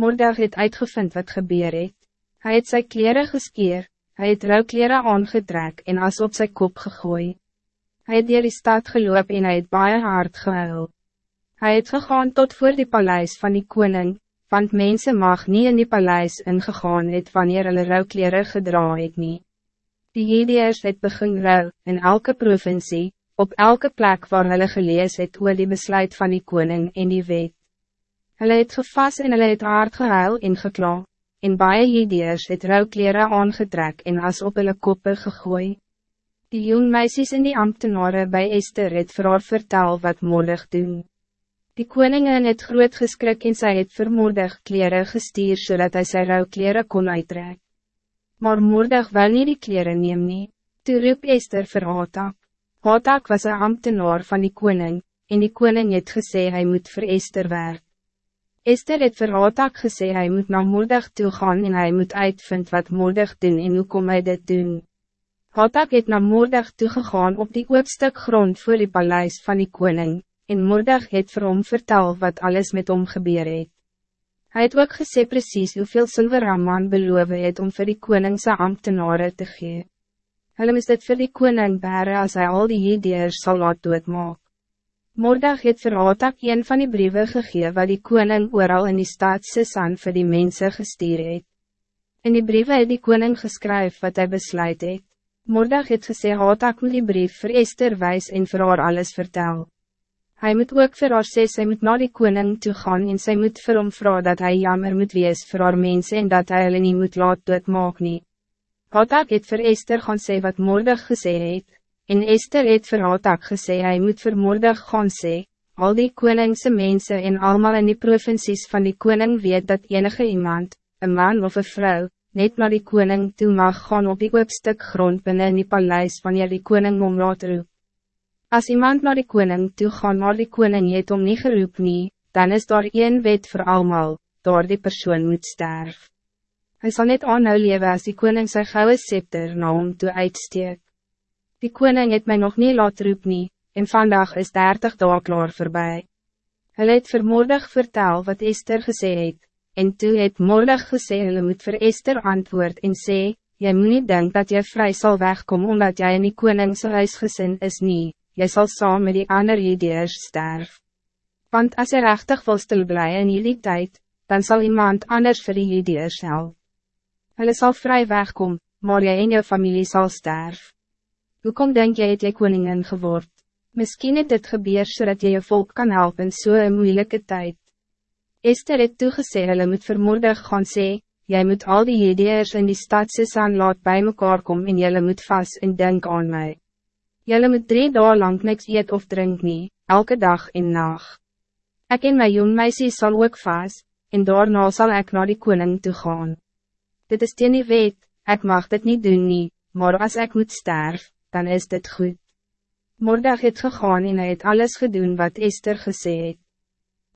Moordag het uitgevind wat gebeur het. Hy het sy kleren geskeer, hy het rouwkleren aangetrek en as op sy kop gegooi. Hij het dier die stad geloop en hy het baie hard gehuil. Hij het gegaan tot voor die paleis van die koning, want mensen mag niet in die paleis ingegaan het wanneer hulle rouwkleren gedra het nie. Die Hedeers het begin rouw in elke provincie, op elke plek waar hulle gelees het oor die besluit van die koning en die wet. Hulle het gevas en hulle het hard gehuil en gekla, en baie Hedeers het rouwkleren aangetrek en as op hulle koppe gegooid. Die jong meisjes en die ambtenaren bij Esther het vir haar vertel wat moedig doen. Die koningin het groot geskrik en sy het vermoedig kleren gestuur zodat hij sy rouw kleren kon uittrek. Maar moedig wel niet die kleren neem nie. Toe roep Esther vir Hatak. Hatak was een ambtenaar van die koning, en die koning het gesê hy moet vir Esther werk. Esther het vir Hatak gesê hy moet na moedig toe gaan en hij moet uitvind wat moedig doen en hoe kom hy dit doen. Hatak het na Moordag toegegaan op die oopstuk grond voor die paleis van die koning, en Moordag het vir hom vertel wat alles met hom gebeur het. Hy het ook gesê precies hoeveel silver Raman beloof het om voor die koningse ambtenaren te gee. Hulle moest dit vir die koning bere as hy al die hedeers sal laat doodmaak. Moordag het vir Hatak een van die brieven gegee wat die koning ooral in die stad Sisan vir die mensen gestuur het. In die brieven het die koning geskryf wat hij besluit het. Mordag het gesê Hatak moet die brief vir Esther wijs en vir haar alles vertel. Hij moet ook vir haar sê sy moet na die koning toe gaan en sy moet vir hom vraag dat hij jammer moet wees vir haar mense en dat hij hulle nie moet laat doodmaak nie. Hatak het vir Esther gaan sê wat Mordag gesê het, en Esther het vir Hatak gesê hij moet vir Mordag gaan sê, al die koningse mensen en allemaal in die provincies van die koning weet dat enige iemand, een man of een vrouw, net naar die koning toe mag gaan op die oopstuk grond binnen in die paleis wanneer die koning om laat roep. As iemand naar die koning toe gaan maar die koning het om nie geroep nie, dan is daar één wet voor allemaal, door die persoon moet sterf. Hij zal net aanhou lewe as die koning sy gouden scepter na hom toe uitsteek. Die koning het mij nog niet laat roep nie, en vandaag is 30 dagen klaar voorbij. Hij het vermoordig vertel wat Esther gesê het, En toe het Mordag gesê hulle moet vir Esther antwoord en sê, Jy moet niet denk dat jy vrij zal wegkomen omdat jij in die koningse huisgesin is nie, jy sal saam met die ander jideers sterf. Want als jy rechtig wil stil bly in jullie tijd, dan zal iemand anders vir die jideers help. Hulle sal vrij wegkom, maar jy en jou familie zal sterf. Hoe kom denk jy het jy koningin geword? Misschien het dit gebeur zodat je je volk kan helpen in zo'n so moeilijke tijd. Esther het toegesê hulle moet vermoordig gaan sê, jy moet al die hedeers in die stad Sisan laat bij mekaar kom en jylle moet vast en denk aan mij. Jylle moet drie dagen lang niks eet of drink nie, elke dag en nacht. Ik en my jong meisie sal ook vast, en daarna zal ik naar die koning toe gaan. Dit is teen die wet, ek mag dit niet doen nie, maar als ik moet sterf, dan is dit goed. Mordag het gegaan en hy het alles gedaan wat Esther gesê het.